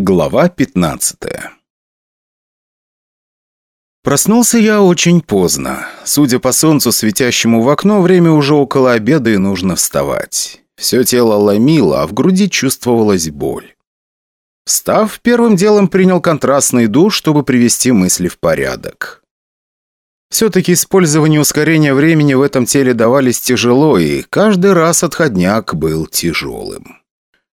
Глава 15 Проснулся я очень поздно. Судя по солнцу, светящему в окно, время уже около обеда и нужно вставать. Все тело ломило, а в груди чувствовалась боль. Встав, первым делом принял контрастный душ, чтобы привести мысли в порядок. Все-таки использование ускорения времени в этом теле давались тяжело, и каждый раз отходняк был тяжелым.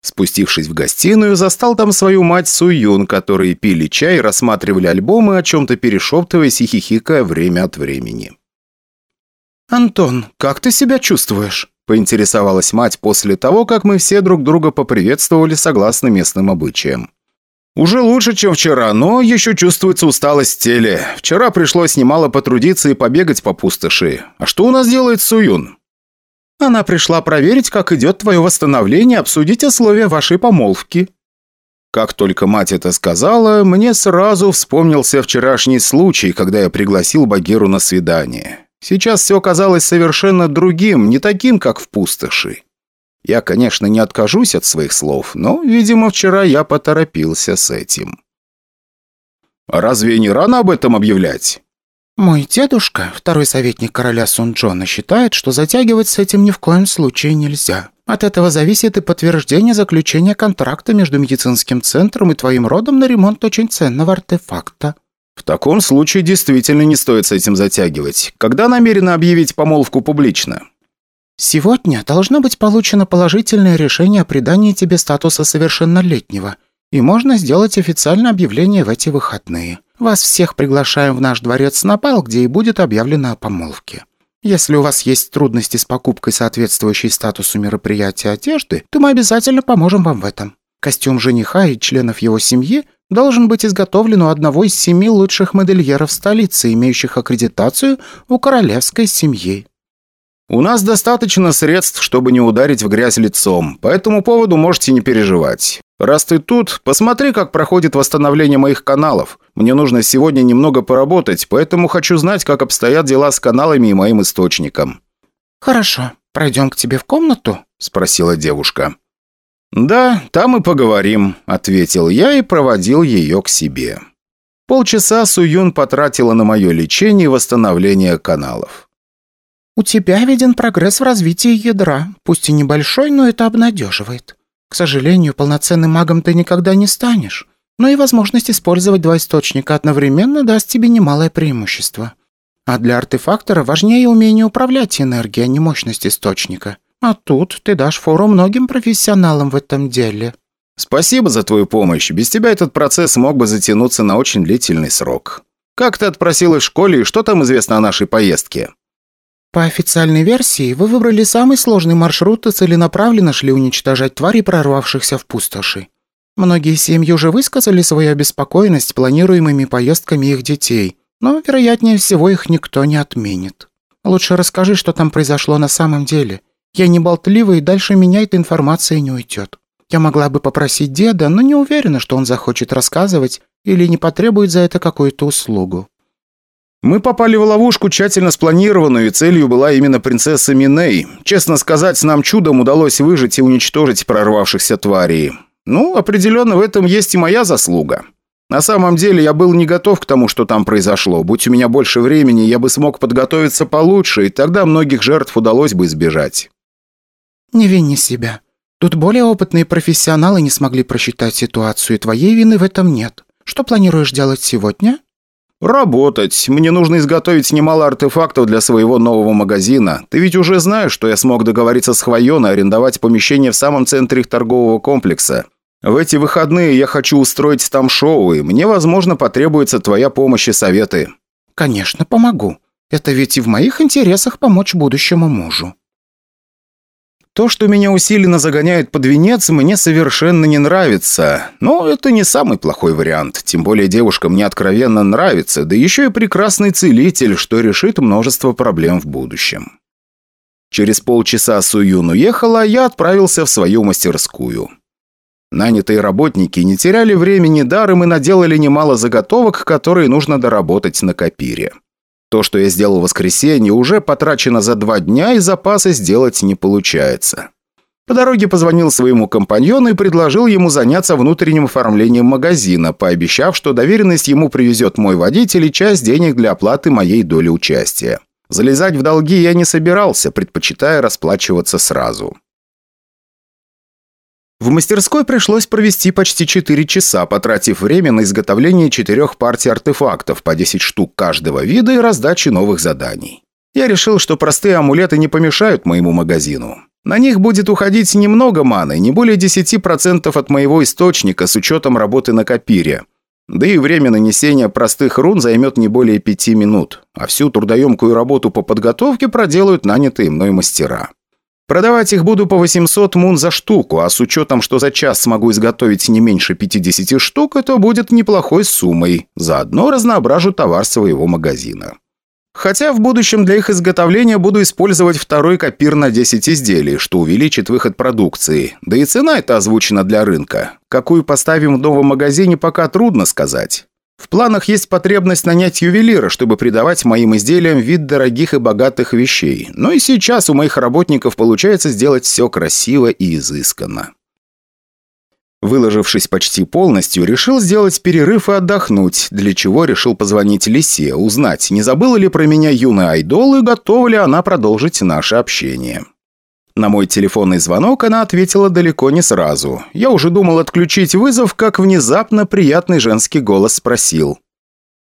Спустившись в гостиную, застал там свою мать Суюн, которые пили чай, рассматривали альбомы, о чем-то перешептываясь и хихикая время от времени. «Антон, как ты себя чувствуешь?» – поинтересовалась мать после того, как мы все друг друга поприветствовали согласно местным обычаям. «Уже лучше, чем вчера, но еще чувствуется усталость в теле. Вчера пришлось немало потрудиться и побегать по пустоши. А что у нас делает Суюн?» Она пришла проверить, как идет твое восстановление, обсудить условия вашей помолвки». Как только мать это сказала, мне сразу вспомнился вчерашний случай, когда я пригласил Багиру на свидание. Сейчас все казалось совершенно другим, не таким, как в пустоши. Я, конечно, не откажусь от своих слов, но, видимо, вчера я поторопился с этим. «Разве не рано об этом объявлять?» «Мой дедушка, второй советник короля Сунджона, считает, что затягивать с этим ни в коем случае нельзя. От этого зависит и подтверждение заключения контракта между медицинским центром и твоим родом на ремонт очень ценного артефакта». «В таком случае действительно не стоит с этим затягивать. Когда намерены объявить помолвку публично?» «Сегодня должно быть получено положительное решение о придании тебе статуса совершеннолетнего, и можно сделать официальное объявление в эти выходные». Вас всех приглашаем в наш дворец на бал, где и будет объявлено о помолвке. Если у вас есть трудности с покупкой соответствующей статусу мероприятия одежды, то мы обязательно поможем вам в этом. Костюм жениха и членов его семьи должен быть изготовлен у одного из семи лучших модельеров столицы, имеющих аккредитацию у королевской семьи. «У нас достаточно средств, чтобы не ударить в грязь лицом. По этому поводу можете не переживать. Раз ты тут, посмотри, как проходит восстановление моих каналов. Мне нужно сегодня немного поработать, поэтому хочу знать, как обстоят дела с каналами и моим источником». «Хорошо. Пройдем к тебе в комнату?» – спросила девушка. «Да, там и поговорим», – ответил я и проводил ее к себе. Полчаса Суюн потратила на мое лечение и восстановление каналов. «У тебя виден прогресс в развитии ядра, пусть и небольшой, но это обнадеживает. К сожалению, полноценным магом ты никогда не станешь, но и возможность использовать два источника одновременно даст тебе немалое преимущество. А для артефактора важнее умение управлять энергией, а не мощность источника. А тут ты дашь фору многим профессионалам в этом деле». «Спасибо за твою помощь. Без тебя этот процесс мог бы затянуться на очень длительный срок. Как ты отпросилась в школе и что там известно о нашей поездке?» По официальной версии, вы выбрали самый сложный маршрут и целенаправленно шли уничтожать тварей, прорвавшихся в пустоши. Многие семьи уже высказали свою обеспокоенность планируемыми поездками их детей, но, вероятнее всего, их никто не отменит. Лучше расскажи, что там произошло на самом деле. Я не болтлива, и дальше меня эта информация не уйдет. Я могла бы попросить деда, но не уверена, что он захочет рассказывать или не потребует за это какую-то услугу. Мы попали в ловушку, тщательно спланированную, и целью была именно принцесса Миней. Честно сказать, нам чудом удалось выжить и уничтожить прорвавшихся тварей. Ну, определенно в этом есть и моя заслуга. На самом деле, я был не готов к тому, что там произошло. Будь у меня больше времени, я бы смог подготовиться получше, и тогда многих жертв удалось бы избежать. «Не вини себя. Тут более опытные профессионалы не смогли просчитать ситуацию, и твоей вины в этом нет. Что планируешь делать сегодня?» «Работать. Мне нужно изготовить немало артефактов для своего нового магазина. Ты ведь уже знаешь, что я смог договориться с и арендовать помещение в самом центре их торгового комплекса. В эти выходные я хочу устроить там шоу, и мне, возможно, потребуется твоя помощь и советы». «Конечно, помогу. Это ведь и в моих интересах помочь будущему мужу». То, что меня усиленно загоняют под венец, мне совершенно не нравится. Но это не самый плохой вариант. Тем более девушка мне откровенно нравится, да еще и прекрасный целитель, что решит множество проблем в будущем. Через полчаса Суюн уехала, я отправился в свою мастерскую. Нанятые работники не теряли времени даром и наделали немало заготовок, которые нужно доработать на копире. То, что я сделал в воскресенье, уже потрачено за два дня, и запасы сделать не получается. По дороге позвонил своему компаньону и предложил ему заняться внутренним оформлением магазина, пообещав, что доверенность ему привезет мой водитель и часть денег для оплаты моей доли участия. Залезать в долги я не собирался, предпочитая расплачиваться сразу. В мастерской пришлось провести почти 4 часа, потратив время на изготовление четырех партий артефактов, по 10 штук каждого вида и раздачи новых заданий. Я решил, что простые амулеты не помешают моему магазину. На них будет уходить немного маны, не более 10% от моего источника с учетом работы на копире. Да и время нанесения простых рун займет не более пяти минут, а всю трудоемкую работу по подготовке проделают нанятые мной мастера. Продавать их буду по 800 мун за штуку, а с учетом, что за час смогу изготовить не меньше 50 штук, это будет неплохой суммой. Заодно разноображу товар своего магазина. Хотя в будущем для их изготовления буду использовать второй копир на 10 изделий, что увеличит выход продукции. Да и цена это озвучена для рынка. Какую поставим в новом магазине, пока трудно сказать. В планах есть потребность нанять ювелира, чтобы придавать моим изделиям вид дорогих и богатых вещей. Но и сейчас у моих работников получается сделать все красиво и изысканно. Выложившись почти полностью, решил сделать перерыв и отдохнуть, для чего решил позвонить Лисе, узнать, не забыла ли про меня юная айдол и готова ли она продолжить наше общение. На мой телефонный звонок она ответила далеко не сразу. Я уже думал отключить вызов, как внезапно приятный женский голос спросил.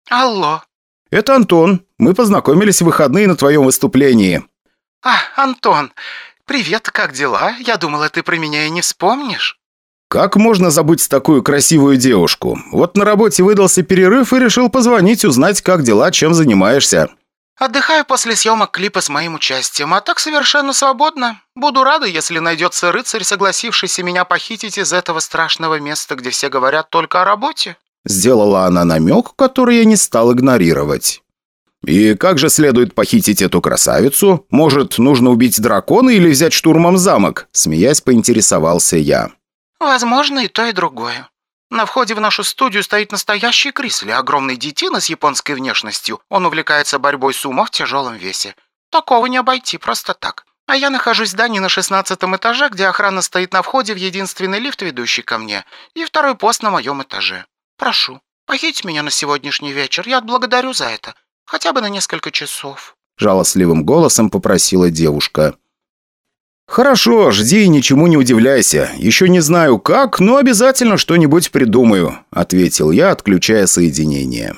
«Алло». «Это Антон. Мы познакомились в выходные на твоем выступлении». «А, Антон, привет, как дела? Я думала, ты про меня и не вспомнишь». «Как можно забыть такую красивую девушку? Вот на работе выдался перерыв и решил позвонить, узнать, как дела, чем занимаешься». «Отдыхаю после съемок клипа с моим участием, а так совершенно свободно. Буду рада, если найдется рыцарь, согласившийся меня похитить из этого страшного места, где все говорят только о работе». Сделала она намек, который я не стал игнорировать. «И как же следует похитить эту красавицу? Может, нужно убить дракона или взять штурмом замок?» Смеясь, поинтересовался я. «Возможно, и то, и другое. На входе в нашу студию стоит настоящий Крисли, огромный детина с японской внешностью. Он увлекается борьбой сумо в тяжелом весе. Такого не обойти просто так. А я нахожусь в здании на шестнадцатом этаже, где охрана стоит на входе в единственный лифт, ведущий ко мне, и второй пост на моем этаже. Прошу, похить меня на сегодняшний вечер, я отблагодарю за это. Хотя бы на несколько часов». Жалостливым голосом попросила девушка. «Хорошо, жди и ничему не удивляйся. Еще не знаю как, но обязательно что-нибудь придумаю», — ответил я, отключая соединение.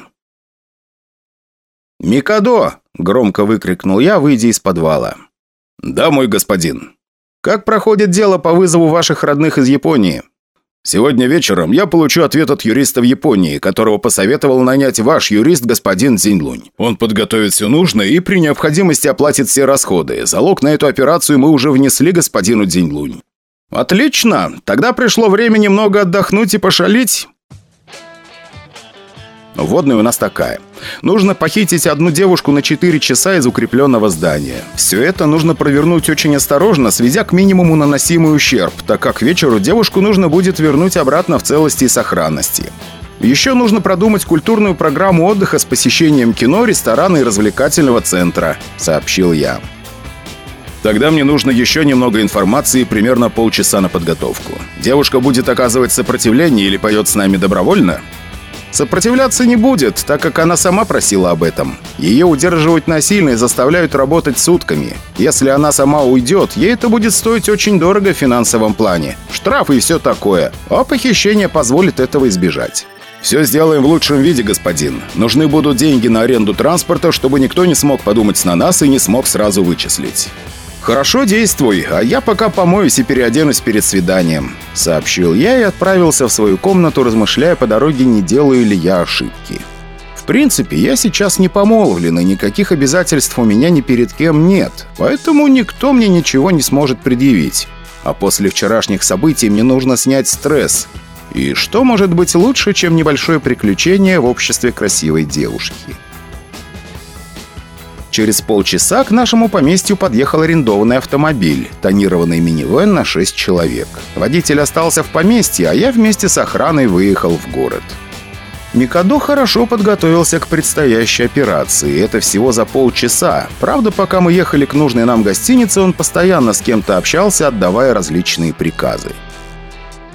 «Микадо!» — громко выкрикнул я, выйдя из подвала. «Да, мой господин. Как проходит дело по вызову ваших родных из Японии?» Сегодня вечером я получу ответ от юриста в Японии, которого посоветовал нанять ваш юрист господин Зинлунь. Он подготовит все нужное и при необходимости оплатит все расходы. Залог на эту операцию мы уже внесли господину Зинлунь. Отлично. Тогда пришло время немного отдохнуть и пошалить. Водная у нас такая. Нужно похитить одну девушку на 4 часа из укрепленного здания. Все это нужно провернуть очень осторожно, сведя к минимуму наносимый ущерб, так как к вечеру девушку нужно будет вернуть обратно в целости и сохранности. Еще нужно продумать культурную программу отдыха с посещением кино, ресторана и развлекательного центра», — сообщил я. Тогда мне нужно еще немного информации, примерно полчаса на подготовку. Девушка будет оказывать сопротивление или поет с нами добровольно? Сопротивляться не будет, так как она сама просила об этом. Ее удерживать насильно и заставляют работать сутками. Если она сама уйдет, ей это будет стоить очень дорого в финансовом плане. Штрафы и все такое. А похищение позволит этого избежать. «Все сделаем в лучшем виде, господин. Нужны будут деньги на аренду транспорта, чтобы никто не смог подумать на нас и не смог сразу вычислить». «Хорошо, действуй, а я пока помоюсь и переоденусь перед свиданием», — сообщил я и отправился в свою комнату, размышляя по дороге, не делаю ли я ошибки. В принципе, я сейчас не помолвлен, и никаких обязательств у меня ни перед кем нет, поэтому никто мне ничего не сможет предъявить. А после вчерашних событий мне нужно снять стресс. И что может быть лучше, чем небольшое приключение в обществе красивой девушки?» Через полчаса к нашему поместью подъехал арендованный автомобиль, тонированный минивэн на 6 человек. Водитель остался в поместье, а я вместе с охраной выехал в город. Микадо хорошо подготовился к предстоящей операции. Это всего за полчаса. Правда, пока мы ехали к нужной нам гостинице, он постоянно с кем-то общался, отдавая различные приказы.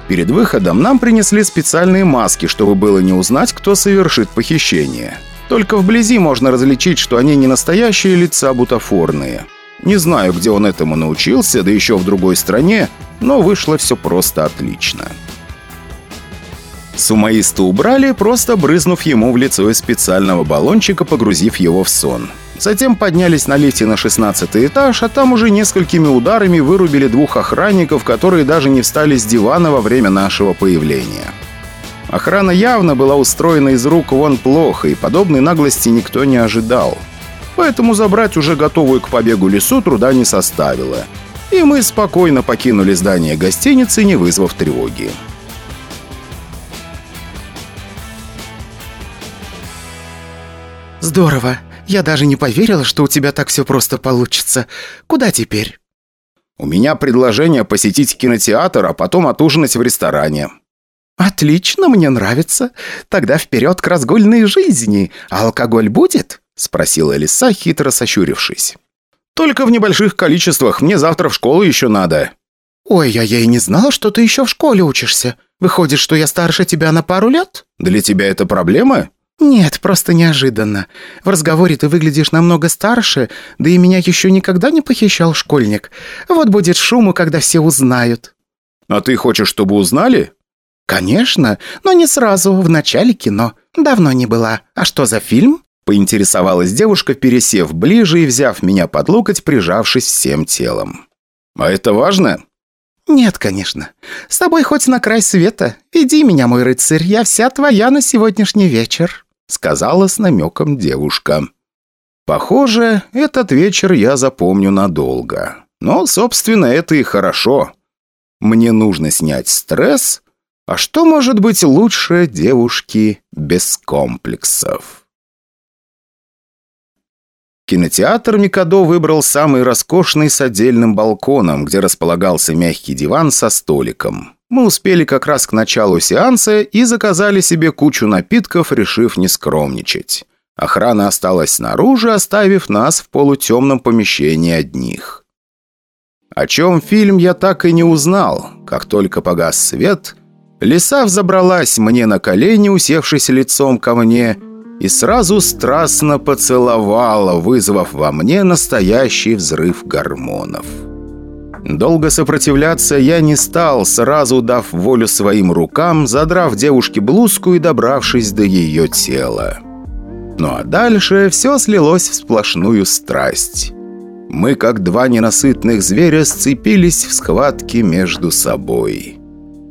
Перед выходом нам принесли специальные маски, чтобы было не узнать, кто совершит похищение. Только вблизи можно различить, что они не настоящие лица, а бутафорные. Не знаю, где он этому научился, да еще в другой стране, но вышло все просто отлично. Сумаиста убрали, просто брызнув ему в лицо из специального баллончика, погрузив его в сон. Затем поднялись на лифте на 16 этаж, а там уже несколькими ударами вырубили двух охранников, которые даже не встали с дивана во время нашего появления. Охрана явно была устроена из рук вон плохо, и подобной наглости никто не ожидал. Поэтому забрать уже готовую к побегу лесу труда не составило. И мы спокойно покинули здание гостиницы, не вызвав тревоги. «Здорово. Я даже не поверила, что у тебя так все просто получится. Куда теперь?» «У меня предложение посетить кинотеатр, а потом отужинать в ресторане». «Отлично, мне нравится. Тогда вперед к разгульной жизни. А алкоголь будет?» — спросила Лиса, хитро сощурившись. «Только в небольших количествах. Мне завтра в школу еще надо». «Ой, я и не знала, что ты еще в школе учишься. Выходит, что я старше тебя на пару лет?» «Для тебя это проблема?» «Нет, просто неожиданно. В разговоре ты выглядишь намного старше, да и меня еще никогда не похищал школьник. Вот будет шуму, когда все узнают». «А ты хочешь, чтобы узнали?» «Конечно, но не сразу, в начале кино. Давно не была. А что за фильм?» Поинтересовалась девушка, пересев ближе и взяв меня под локоть, прижавшись всем телом. «А это важно?» «Нет, конечно. С тобой хоть на край света. Иди меня, мой рыцарь, я вся твоя на сегодняшний вечер» сказала с намеком девушка. Похоже, этот вечер я запомню надолго. Но, собственно, это и хорошо. Мне нужно снять стресс, а что может быть лучше девушки без комплексов? Кинотеатр Микадо выбрал самый роскошный с отдельным балконом, где располагался мягкий диван со столиком. Мы успели как раз к началу сеанса и заказали себе кучу напитков, решив не скромничать. Охрана осталась снаружи, оставив нас в полутемном помещении одних. О чем фильм я так и не узнал. Как только погас свет, лиса взобралась мне на колени, усевшись лицом ко мне, и сразу страстно поцеловала, вызвав во мне настоящий взрыв гормонов. Долго сопротивляться я не стал, сразу дав волю своим рукам, задрав девушке блузку и добравшись до ее тела. Ну а дальше все слилось в сплошную страсть. Мы, как два ненасытных зверя, сцепились в схватке между собой.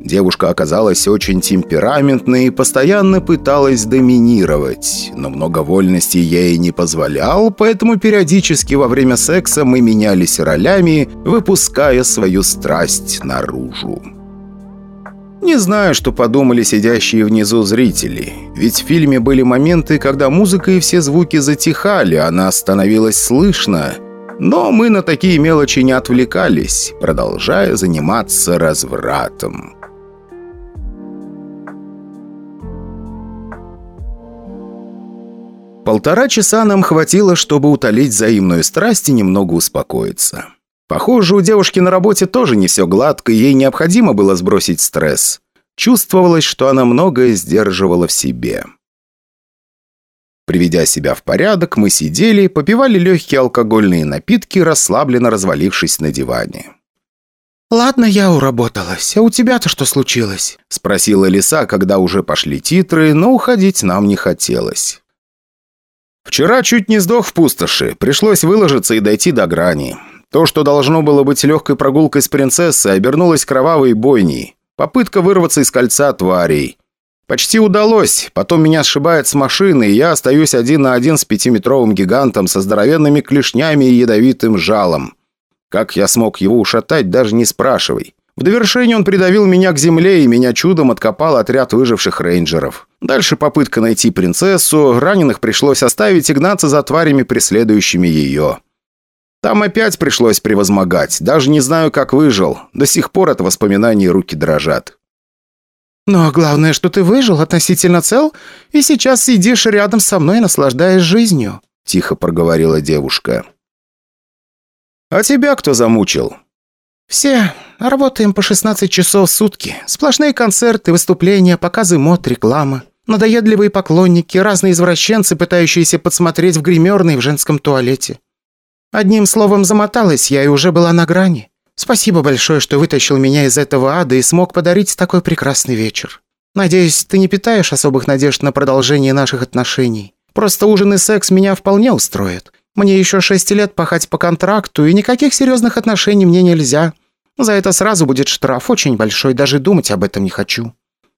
Девушка оказалась очень темпераментной и постоянно пыталась доминировать, но много вольности ей не позволял, поэтому периодически во время секса мы менялись ролями, выпуская свою страсть наружу. Не знаю, что подумали сидящие внизу зрители, ведь в фильме были моменты, когда музыка и все звуки затихали, она становилась слышно, но мы на такие мелочи не отвлекались, продолжая заниматься развратом. Полтора часа нам хватило, чтобы утолить взаимную страсть и немного успокоиться. Похоже, у девушки на работе тоже не все гладко, и ей необходимо было сбросить стресс. Чувствовалось, что она многое сдерживала в себе. Приведя себя в порядок, мы сидели, попивали легкие алкогольные напитки, расслабленно развалившись на диване. «Ладно, я уработалась. А у тебя-то что случилось?» – спросила Лиса, когда уже пошли титры, но уходить нам не хотелось. Вчера чуть не сдох в пустоши. Пришлось выложиться и дойти до грани. То, что должно было быть легкой прогулкой с принцессой, обернулось кровавой бойней. Попытка вырваться из кольца тварей. Почти удалось. Потом меня сшибает с машины, и я остаюсь один на один с пятиметровым гигантом со здоровенными клешнями и ядовитым жалом. Как я смог его ушатать, даже не спрашивай. В довершение он придавил меня к земле, и меня чудом откопал отряд выживших рейнджеров. Дальше попытка найти принцессу, раненых пришлось оставить и гнаться за тварями, преследующими ее. Там опять пришлось превозмогать, даже не знаю, как выжил. До сих пор от воспоминаний руки дрожат. Но главное, что ты выжил, относительно цел, и сейчас сидишь рядом со мной, наслаждаясь жизнью», — тихо проговорила девушка. «А тебя кто замучил?» «Все. Работаем по 16 часов в сутки. Сплошные концерты, выступления, показы мод, реклама. Надоедливые поклонники, разные извращенцы, пытающиеся подсмотреть в гримерной в женском туалете. Одним словом, замоталась я и уже была на грани. Спасибо большое, что вытащил меня из этого ада и смог подарить такой прекрасный вечер. Надеюсь, ты не питаешь особых надежд на продолжение наших отношений. Просто ужин и секс меня вполне устроят. Мне еще шесть лет пахать по контракту, и никаких серьезных отношений мне нельзя. За это сразу будет штраф очень большой, даже думать об этом не хочу.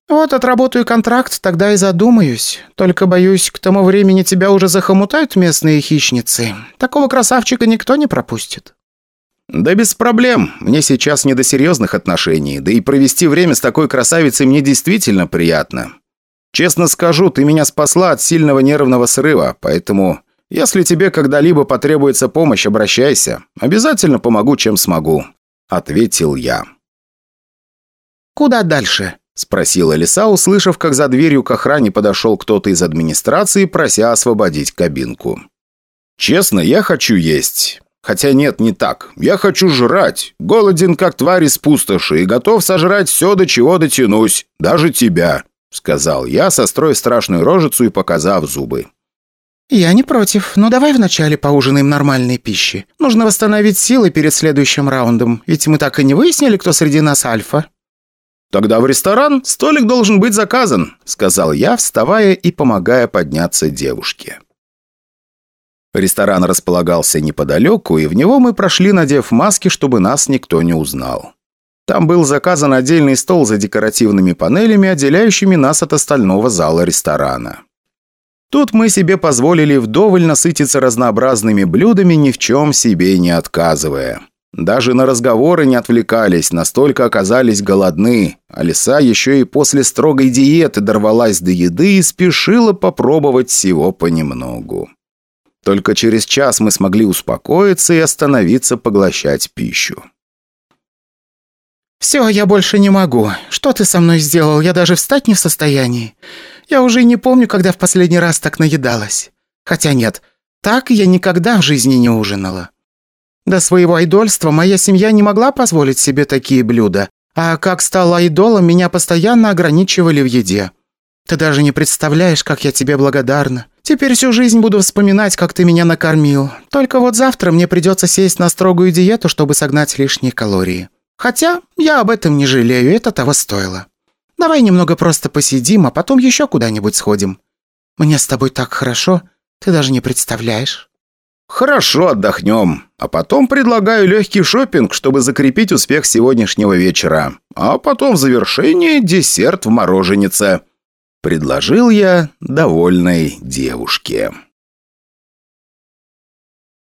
Вот отработаю контракт, тогда и задумаюсь. Только, боюсь, к тому времени тебя уже захомутают местные хищницы. Такого красавчика никто не пропустит. «Да без проблем. Мне сейчас не до серьезных отношений, да и провести время с такой красавицей мне действительно приятно. Честно скажу, ты меня спасла от сильного нервного срыва, поэтому, если тебе когда-либо потребуется помощь, обращайся. Обязательно помогу, чем смогу», — ответил я. «Куда дальше?» — спросила лиса, услышав, как за дверью к охране подошел кто-то из администрации, прося освободить кабинку. «Честно, я хочу есть. Хотя нет, не так. Я хочу жрать. Голоден, как тварь из пустоши, и готов сожрать все, до чего дотянусь. Даже тебя», — сказал я, состроив страшную рожицу и показав зубы. «Я не против, но давай вначале поужинаем нормальной пищи. Нужно восстановить силы перед следующим раундом, ведь мы так и не выяснили, кто среди нас альфа». «Тогда в ресторан столик должен быть заказан», — сказал я, вставая и помогая подняться девушке. Ресторан располагался неподалеку, и в него мы прошли, надев маски, чтобы нас никто не узнал. Там был заказан отдельный стол за декоративными панелями, отделяющими нас от остального зала ресторана. Тут мы себе позволили вдоволь насытиться разнообразными блюдами, ни в чем себе не отказывая. Даже на разговоры не отвлекались, настолько оказались голодны, а лиса еще и после строгой диеты дорвалась до еды и спешила попробовать всего понемногу. Только через час мы смогли успокоиться и остановиться поглощать пищу. «Все, я больше не могу. Что ты со мной сделал? Я даже встать не в состоянии. Я уже не помню, когда в последний раз так наедалась. Хотя нет, так я никогда в жизни не ужинала. До своего айдольства моя семья не могла позволить себе такие блюда, а как стала айдолом, меня постоянно ограничивали в еде. Ты даже не представляешь, как я тебе благодарна. Теперь всю жизнь буду вспоминать, как ты меня накормил. Только вот завтра мне придется сесть на строгую диету, чтобы согнать лишние калории. Хотя я об этом не жалею, это того стоило. Давай немного просто посидим, а потом еще куда-нибудь сходим. Мне с тобой так хорошо, ты даже не представляешь». «Хорошо, отдохнем. А потом предлагаю легкий шопинг, чтобы закрепить успех сегодняшнего вечера. А потом в завершение десерт в мороженице», Предложил я довольной девушке.